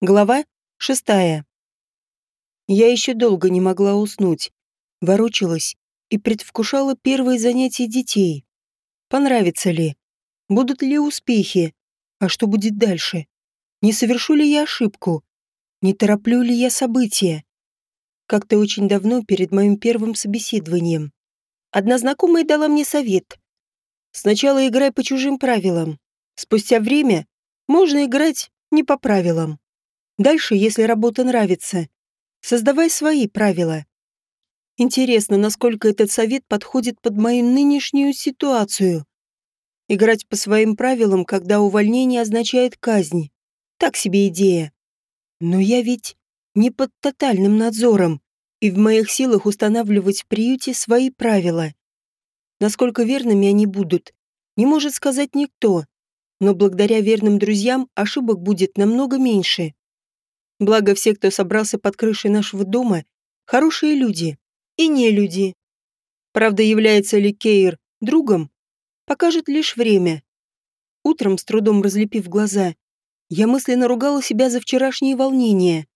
Глава шестая. Я еще долго не могла уснуть. Ворочалась и предвкушала первые занятия детей. Понравится ли? Будут ли успехи? А что будет дальше? Не совершу ли я ошибку? Не тороплю ли я события? Как-то очень давно перед моим первым собеседованием одна знакомая дала мне совет. Сначала играй по чужим правилам. Спустя время можно играть не по правилам. Дальше, если работа нравится, создавай свои правила. Интересно, насколько этот совет подходит под мою нынешнюю ситуацию. Играть по своим правилам, когда увольнение означает казнь. Так себе идея. Но я ведь не под тотальным надзором, и в моих силах устанавливать в приюте свои правила. Насколько верными они будут, не может сказать никто, но благодаря верным друзьям ошибок будет намного меньше. Благо все, кто собрался под крышей нашего дома, хорошие люди и не люди. Правда, является ли Кейр другом, покажет лишь время. Утром, с трудом разлепив глаза, я мысленно ругала себя за вчерашние волнения.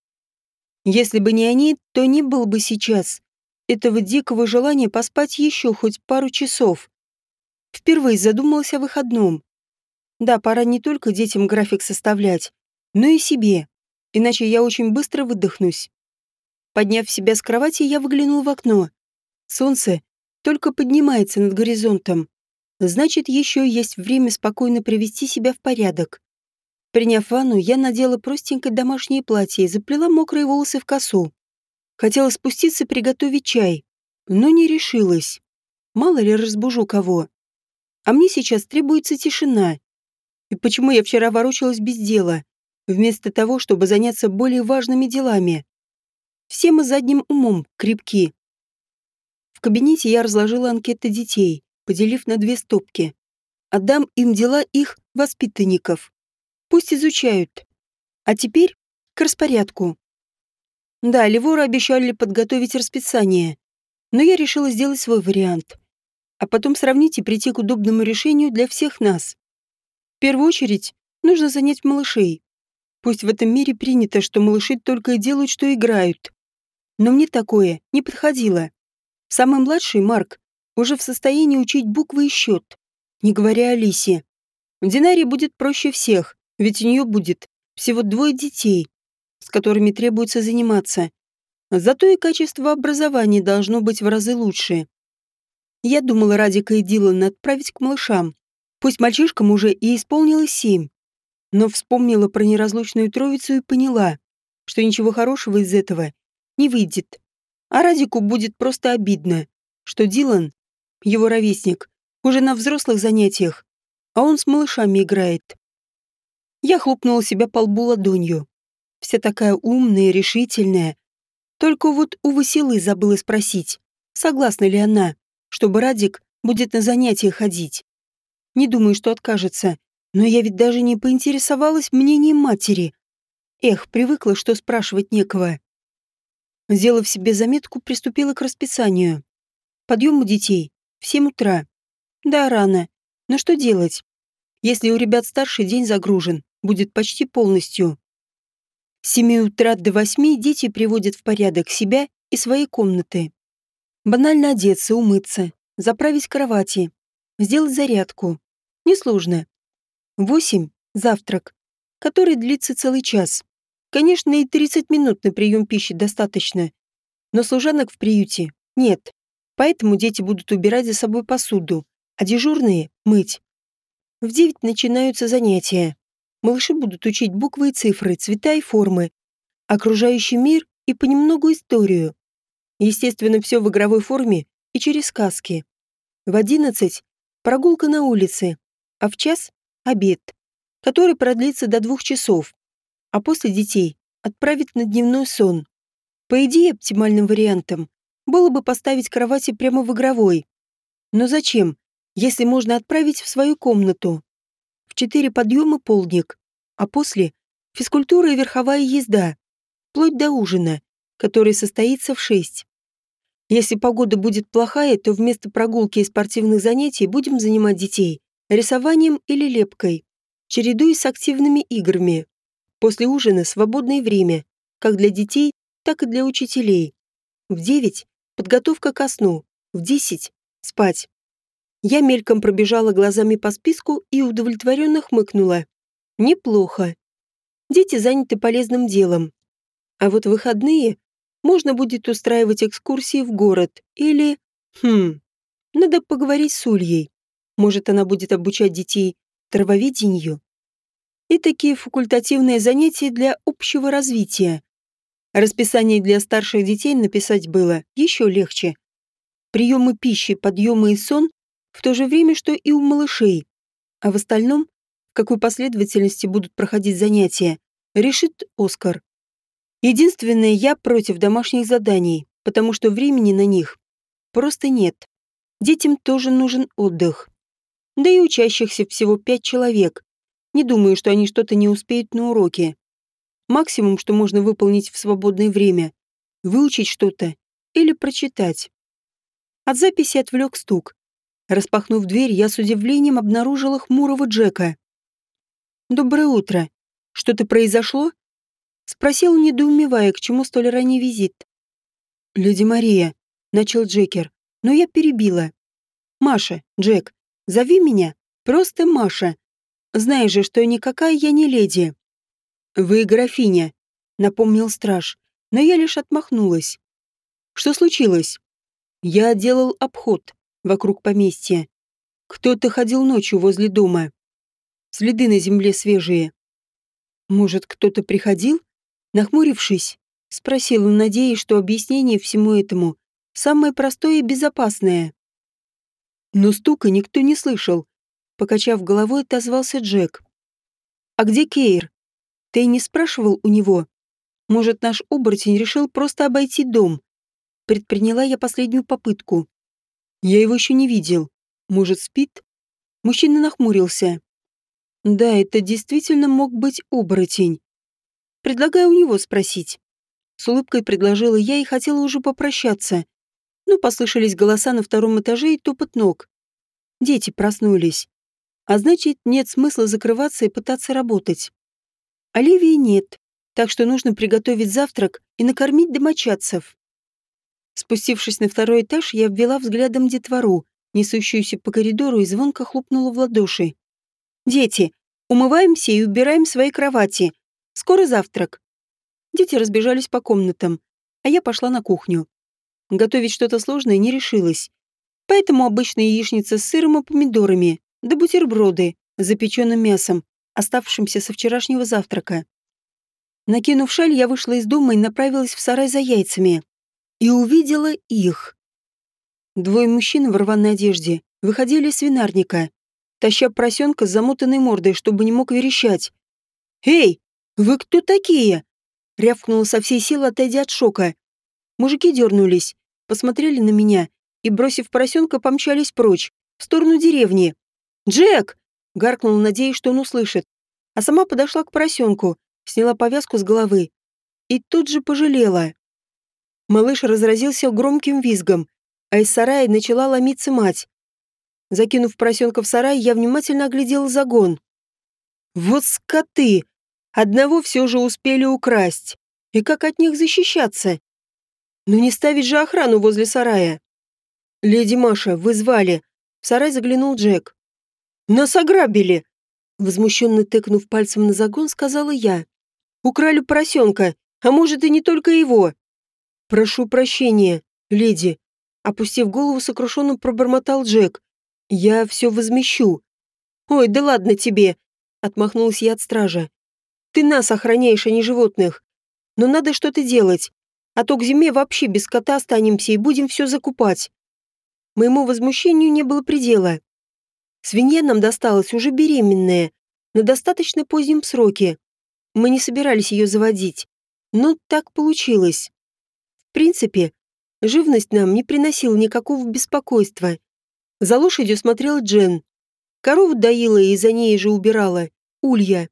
Если бы не они, то не был бы сейчас этого дикого желания поспать еще хоть пару часов. Впервые задумалась о выходном. Да, пора не только детям график составлять, но и себе, иначе я очень быстро выдохнусь. Подняв себя с кровати, я выглянул в окно. Солнце только поднимается над горизонтом. Значит, еще есть время спокойно привести себя в порядок. Приняв ванну, я надела простенькое домашнее платье и заплела мокрые волосы в косу. Хотела спуститься приготовить чай, но не решилась. Мало ли разбужу кого. А мне сейчас требуется тишина. И почему я вчера ворочалась без дела, вместо того, чтобы заняться более важными делами? Все мы задним умом крепки. В кабинете я разложила анкеты детей, поделив на две стопки. Отдам им дела их воспитанников. Пусть изучают. А теперь к распорядку. Да, Ливору обещали подготовить расписание, но я решила сделать свой вариант. А потом сравнить и прийти к удобному решению для всех нас. В первую очередь, нужно занять малышей. Пусть в этом мире принято, что малыши только и делают, что играют. Но мне такое не подходило. Самый младший, Марк, уже в состоянии учить буквы и счет, не говоря о Лисе. Динарии будет проще всех, ведь у нее будет всего двое детей, с которыми требуется заниматься. Зато и качество образования должно быть в разы лучше. Я думала Радика и Дилана отправить к малышам. Пусть мальчишкам уже и исполнилось семь. Но вспомнила про неразлучную троицу и поняла, что ничего хорошего из этого не выйдет. А Радику будет просто обидно, что Дилан, его ровесник, уже на взрослых занятиях, а он с малышами играет. Я хлопнула себя по лбу ладонью. Вся такая умная, решительная. Только вот у Василы забыла спросить, согласна ли она, чтобы Радик будет на занятия ходить. Не думаю, что откажется, но я ведь даже не поинтересовалась мнением матери. Эх, привыкла, что спрашивать некого. Сделав себе заметку, приступила к расписанию. Подъем у детей в 7 утра. Да, рано. Но что делать? Если у ребят старший день загружен, будет почти полностью. С 7 утра до 8 дети приводят в порядок себя и свои комнаты. Банально одеться, умыться, заправить кровати, сделать зарядку. Несложно. 8 – завтрак, который длится целый час. Конечно, и 30 минут на прием пищи достаточно. Но служанок в приюте нет. Поэтому дети будут убирать за собой посуду, а дежурные – мыть. В 9 начинаются занятия. Малыши будут учить буквы и цифры, цвета и формы, окружающий мир и понемногу историю. Естественно, все в игровой форме и через сказки. В одиннадцать – прогулка на улице, а в час – обед, который продлится до двух часов, а после детей отправить на дневной сон. По идее, оптимальным вариантом было бы поставить кровати прямо в игровой. Но зачем, если можно отправить в свою комнату? в четыре подъема полдник, а после — физкультура и верховая езда, вплоть до ужина, который состоится в шесть. Если погода будет плохая, то вместо прогулки и спортивных занятий будем занимать детей рисованием или лепкой, чередуясь с активными играми. После ужина свободное время, как для детей, так и для учителей. В девять – подготовка ко сну, в десять – спать. Я мельком пробежала глазами по списку и удовлетворенно хмыкнула. Неплохо. Дети заняты полезным делом. А вот выходные можно будет устраивать экскурсии в город или... Хм, надо поговорить с Ульей. Может, она будет обучать детей травоведению? И такие факультативные занятия для общего развития. Расписание для старших детей написать было еще легче. Приемы пищи, подъемы и сон в то же время, что и у малышей. А в остальном, в какой последовательности будут проходить занятия, решит Оскар. Единственное, я против домашних заданий, потому что времени на них просто нет. Детям тоже нужен отдых. Да и учащихся всего пять человек. Не думаю, что они что-то не успеют на уроке. Максимум, что можно выполнить в свободное время – выучить что-то или прочитать. От записи отвлек стук. Распахнув дверь, я с удивлением обнаружила хмурого Джека. «Доброе утро. Что-то произошло?» Спросил, недоумевая, к чему столь ранний визит. «Леди Мария», — начал Джекер, но я перебила. «Маша, Джек, зови меня просто Маша. Знаешь же, что никакая я не леди». «Вы графиня», — напомнил страж, но я лишь отмахнулась. «Что случилось?» «Я делал обход вокруг поместья. Кто-то ходил ночью возле дома. Следы на земле свежие. Может, кто-то приходил?» Нахмурившись, спросила, надеясь, что объяснение всему этому самое простое и безопасное. Но стука никто не слышал. Покачав головой, отозвался Джек. «А где Кейр? Ты не спрашивал у него? Может, наш оборотень решил просто обойти дом?» Предприняла я последнюю попытку. Я его еще не видел. Может, спит? Мужчина нахмурился. Да, это действительно мог быть оборотень. Предлагаю у него спросить. С улыбкой предложила я и хотела уже попрощаться. Но послышались голоса на втором этаже и топот ног. Дети проснулись. А значит, нет смысла закрываться и пытаться работать. Оливии нет, так что нужно приготовить завтрак и накормить домочадцев. Спустившись на второй этаж, я обвела взглядом детвору, несущуюся по коридору, и звонко хлопнула в ладоши. «Дети, умываемся и убираем свои кровати. Скоро завтрак». Дети разбежались по комнатам, а я пошла на кухню. Готовить что-то сложное не решилась. Поэтому обычная яичница с сыром и помидорами, да бутерброды с запеченным мясом, оставшимся со вчерашнего завтрака. Накинув шаль, я вышла из дома и направилась в сарай за яйцами. И увидела их. Двое мужчин в рваной одежде выходили из свинарника, таща поросенка с замотанной мордой, чтобы не мог верещать. «Эй, вы кто такие?» Рявкнула со всей силы, отойдя от шока. Мужики дернулись, посмотрели на меня и, бросив поросенка, помчались прочь, в сторону деревни. «Джек!» — гаркнула, надеясь, что он услышит. А сама подошла к поросенку, сняла повязку с головы и тут же пожалела. Малыш разразился громким визгом, а из сарая начала ломиться мать. Закинув поросенка в сарай, я внимательно оглядела загон. «Вот скоты!» Одного все же успели украсть. И как от них защищаться? Но не ставить же охрану возле сарая. «Леди Маша, вы звали?» В сарай заглянул Джек. «Нас ограбили!» Возмущенно тыкнув пальцем на загон, сказала я. «Украли поросенка, а может и не только его!» «Прошу прощения, леди!» Опустив голову, сокрушенно пробормотал Джек. «Я все возмещу». «Ой, да ладно тебе!» Отмахнулась я от стража. Ты нас охраняешь, а не животных. Но надо что-то делать, а то к зиме вообще без кота останемся и будем все закупать. Моему возмущению не было предела. Свинья нам досталась уже беременная, на достаточно позднем сроке. Мы не собирались ее заводить, но так получилось. В принципе, живность нам не приносила никакого беспокойства. За лошадью смотрела Джен. Корову доила и за ней же убирала. Улья.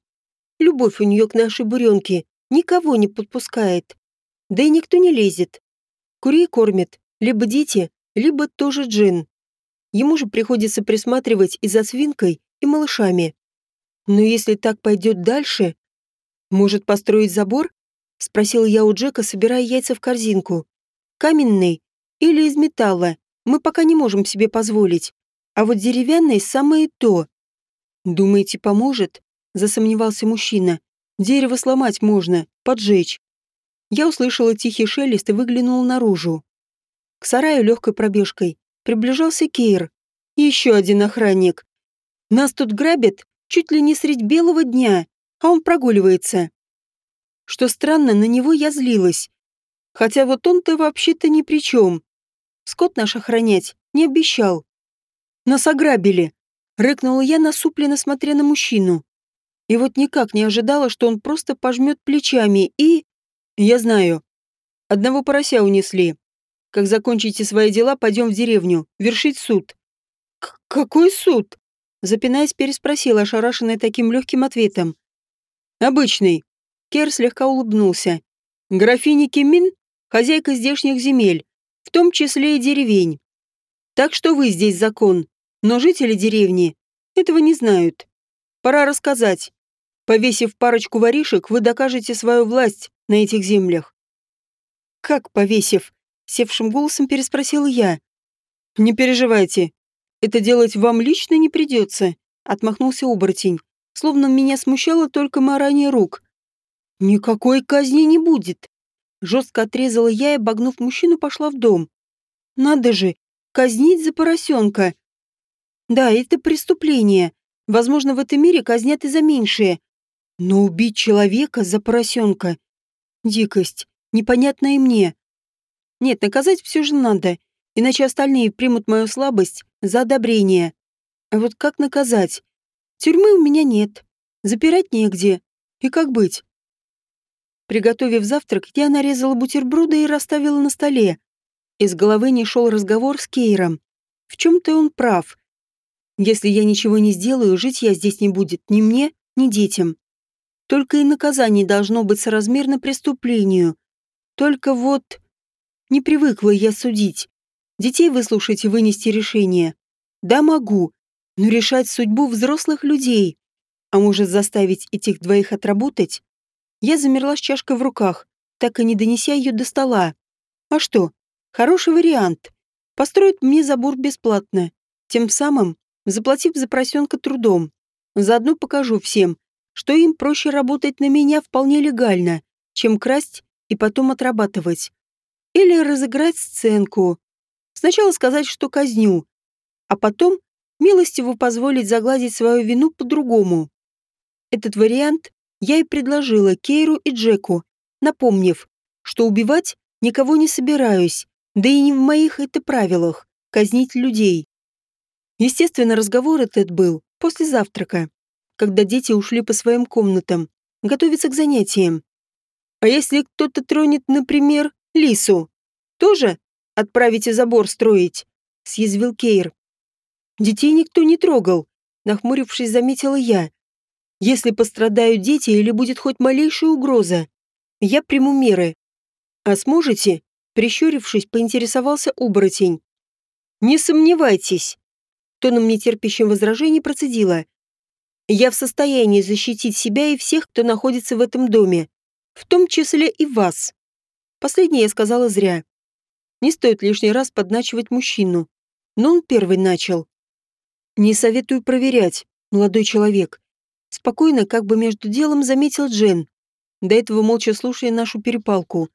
Любовь у нее к нашей буренке никого не подпускает. Да и никто не лезет. Курей кормят либо дети, либо тоже джин. Ему же приходится присматривать и за свинкой, и малышами. Но если так пойдет дальше... «Может, построить забор?» — спросил я у Джека, собирая яйца в корзинку. «Каменный или из металла мы пока не можем себе позволить, а вот деревянный самое то». «Думаете, поможет?» — засомневался мужчина. «Дерево сломать можно, поджечь». Я услышала тихий шелест и выглянула наружу. К сараю легкой пробежкой приближался Кейр. Еще один охранник. Нас тут грабят чуть ли не средь белого дня, а он прогуливается. Что странно, на него я злилась. Хотя вот он-то вообще-то ни при чем. Скот наш охранять не обещал. Нас ограбили. Рыкнула я, насупленно смотря на мужчину. И вот никак не ожидала, что он просто пожмет плечами и... Я знаю. Одного порося унесли. Как закончите свои дела, пойдем в деревню, вершить суд. К какой суд? Запинаясь, переспросила, ошарашенная таким легким ответом. Обычный. Кер слегка улыбнулся. Графиня Кимин — хозяйка здешних земель, в том числе и деревень. Так что вы здесь закон, но жители деревни этого не знают. Пора рассказать. Повесив парочку воришек, вы докажете свою власть на этих землях. Как повесив? Севшим голосом переспросил я. Не переживайте. Это делать вам лично не придется. Отмахнулся оборотень. Словно меня смущало только марание рук. Никакой казни не будет. Жестко отрезала я и, обогнув мужчину, пошла в дом. Надо же, казнить за поросенка. Да, это преступление. Возможно, в этом мире казнят и за меньшее. Но убить человека за поросенка Дикость, непонятная мне. Нет, наказать все же надо, иначе остальные примут мою слабость за одобрение. А вот как наказать? Тюрьмы у меня нет, запирать негде. И как быть? Приготовив завтрак, я нарезала бутерброды и расставила на столе. Из головы не шел разговор с Кейром. В чем-то он прав. Если я ничего не сделаю, жить я здесь не будет ни мне, ни детям. Только и наказание должно быть соразмерно преступлению. Только вот... Не привыкла я судить. Детей выслушать и вынести решение. Да, могу, но решать судьбу взрослых людей. А может заставить этих двоих отработать? Я замерла с чашкой в руках, так и не донеся ее до стола. А что? Хороший вариант. Построят мне забор бесплатно, тем самым заплатив за поросенка трудом. Заодно покажу всем, что им проще работать на меня вполне легально, чем красть и потом отрабатывать. Или разыграть сценку. Сначала сказать, что казню, а потом милостиво позволить загладить свою вину по-другому. Этот вариант я и предложила Кейру и Джеку, напомнив, что убивать никого не собираюсь, да и не в моих это правилах – казнить людей. Естественно, разговор этот был после завтрака когда дети ушли по своим комнатам, готовиться к занятиям. А если кто-то тронет, например, лису, тоже отправите забор строить? Съязвил Кейр. Детей никто не трогал, нахмурившись, заметила я. Если пострадают дети или будет хоть малейшая угроза, я приму меры. А сможете? Прищурившись, поинтересовался оборотень. Не сомневайтесь. Тоном нетерпящим возражений процедила. Я в состоянии защитить себя и всех, кто находится в этом доме, в том числе и вас. Последнее я сказала зря. Не стоит лишний раз подначивать мужчину. Но он первый начал. Не советую проверять, молодой человек. Спокойно, как бы между делом, заметил Джен, до этого молча слушая нашу перепалку.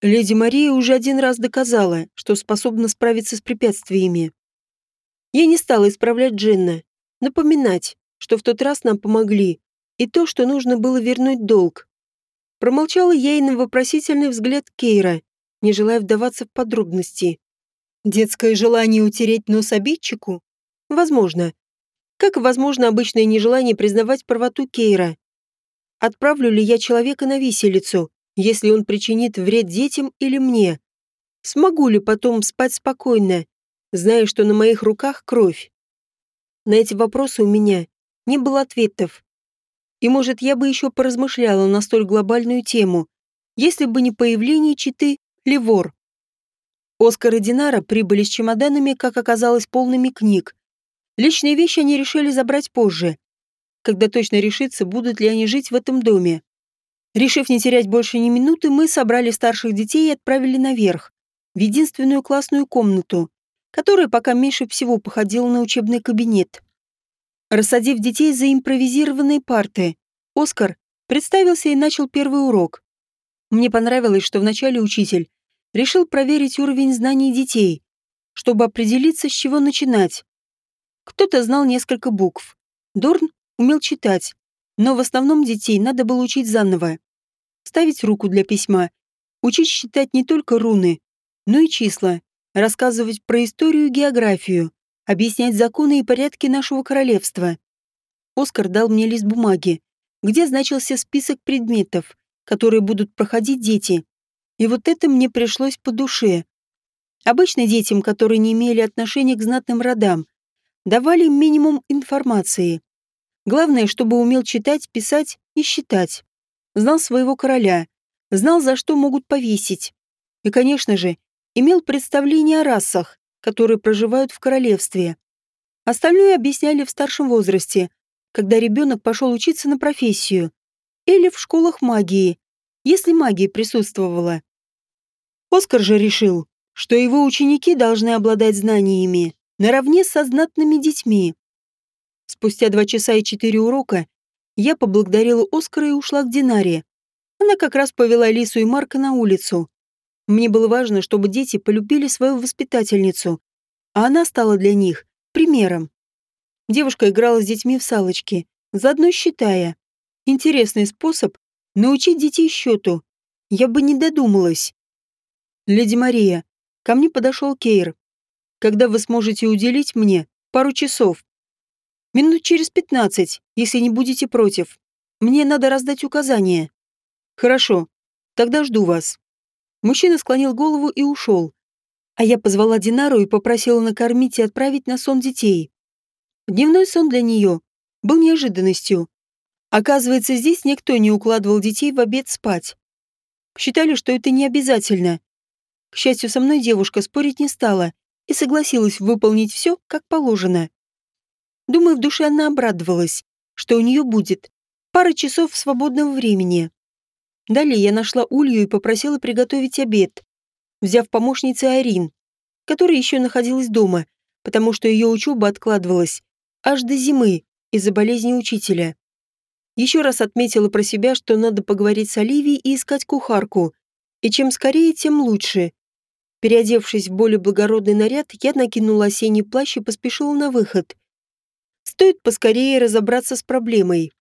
Леди Мария уже один раз доказала, что способна справиться с препятствиями. Я не стала исправлять Дженна, напоминать, что в тот раз нам помогли, и то, что нужно было вернуть долг. Промолчала я и на вопросительный взгляд Кейра, не желая вдаваться в подробности. Детское желание утереть нос обидчику? Возможно. Как возможно обычное нежелание признавать правоту Кейра. Отправлю ли я человека на виселицу, если он причинит вред детям или мне? Смогу ли потом спать спокойно, зная, что на моих руках кровь? На эти вопросы у меня не было ответов. И, может, я бы еще поразмышляла на столь глобальную тему, если бы не появление читы Ливор. Оскар и Динара прибыли с чемоданами, как оказалось, полными книг. Личные вещи они решили забрать позже, когда точно решится, будут ли они жить в этом доме. Решив не терять больше ни минуты, мы собрали старших детей и отправили наверх, в единственную классную комнату, которая пока меньше всего походила на учебный кабинет. Рассадив детей за импровизированные парты, Оскар представился и начал первый урок. Мне понравилось, что вначале учитель решил проверить уровень знаний детей, чтобы определиться, с чего начинать. Кто-то знал несколько букв. Дорн умел читать, но в основном детей надо было учить заново. Ставить руку для письма, учить считать не только руны, но и числа, рассказывать про историю и географию, объяснять законы и порядки нашего королевства. Оскар дал мне лист бумаги, где значился список предметов, которые будут проходить дети. И вот это мне пришлось по душе. Обычно детям, которые не имели отношения к знатным родам, давали минимум информации. Главное, чтобы умел читать, писать и считать. Знал своего короля, знал, за что могут повесить. И, конечно же, имел представление о расах, которые проживают в королевстве. Остальное объясняли в старшем возрасте, когда ребенок пошел учиться на профессию, или в школах магии, если магия присутствовала. Оскар же решил, что его ученики должны обладать знаниями наравне со знатными детьми. Спустя два часа и четыре урока я поблагодарила Оскара и ушла к Динаре. Она как раз повела Лису и Марка на улицу. Мне было важно, чтобы дети полюбили свою воспитательницу, а она стала для них примером. Девушка играла с детьми в салочки, заодно считая. Интересный способ научить детей счету. Я бы не додумалась. Леди Мария, ко мне подошел Кейр. Когда вы сможете уделить мне пару часов? Минут через пятнадцать, если не будете против. Мне надо раздать указания. Хорошо, тогда жду вас. Мужчина склонил голову и ушел. А я позвала Динару и попросила накормить и отправить на сон детей. Дневной сон для нее был неожиданностью. Оказывается, здесь никто не укладывал детей в обед спать. Считали, что это не обязательно. К счастью, со мной девушка спорить не стала и согласилась выполнить все, как положено. Думаю, в душе она обрадовалась, что у нее будет пара часов свободного времени. Далее я нашла Улью и попросила приготовить обед, взяв помощницей Арин, которая еще находилась дома, потому что ее учеба откладывалась аж до зимы из-за болезни учителя. Еще раз отметила про себя, что надо поговорить с Оливией и искать кухарку, и чем скорее, тем лучше. Переодевшись в более благородный наряд, я накинула осенний плащ и поспешила на выход. Стоит поскорее разобраться с проблемой.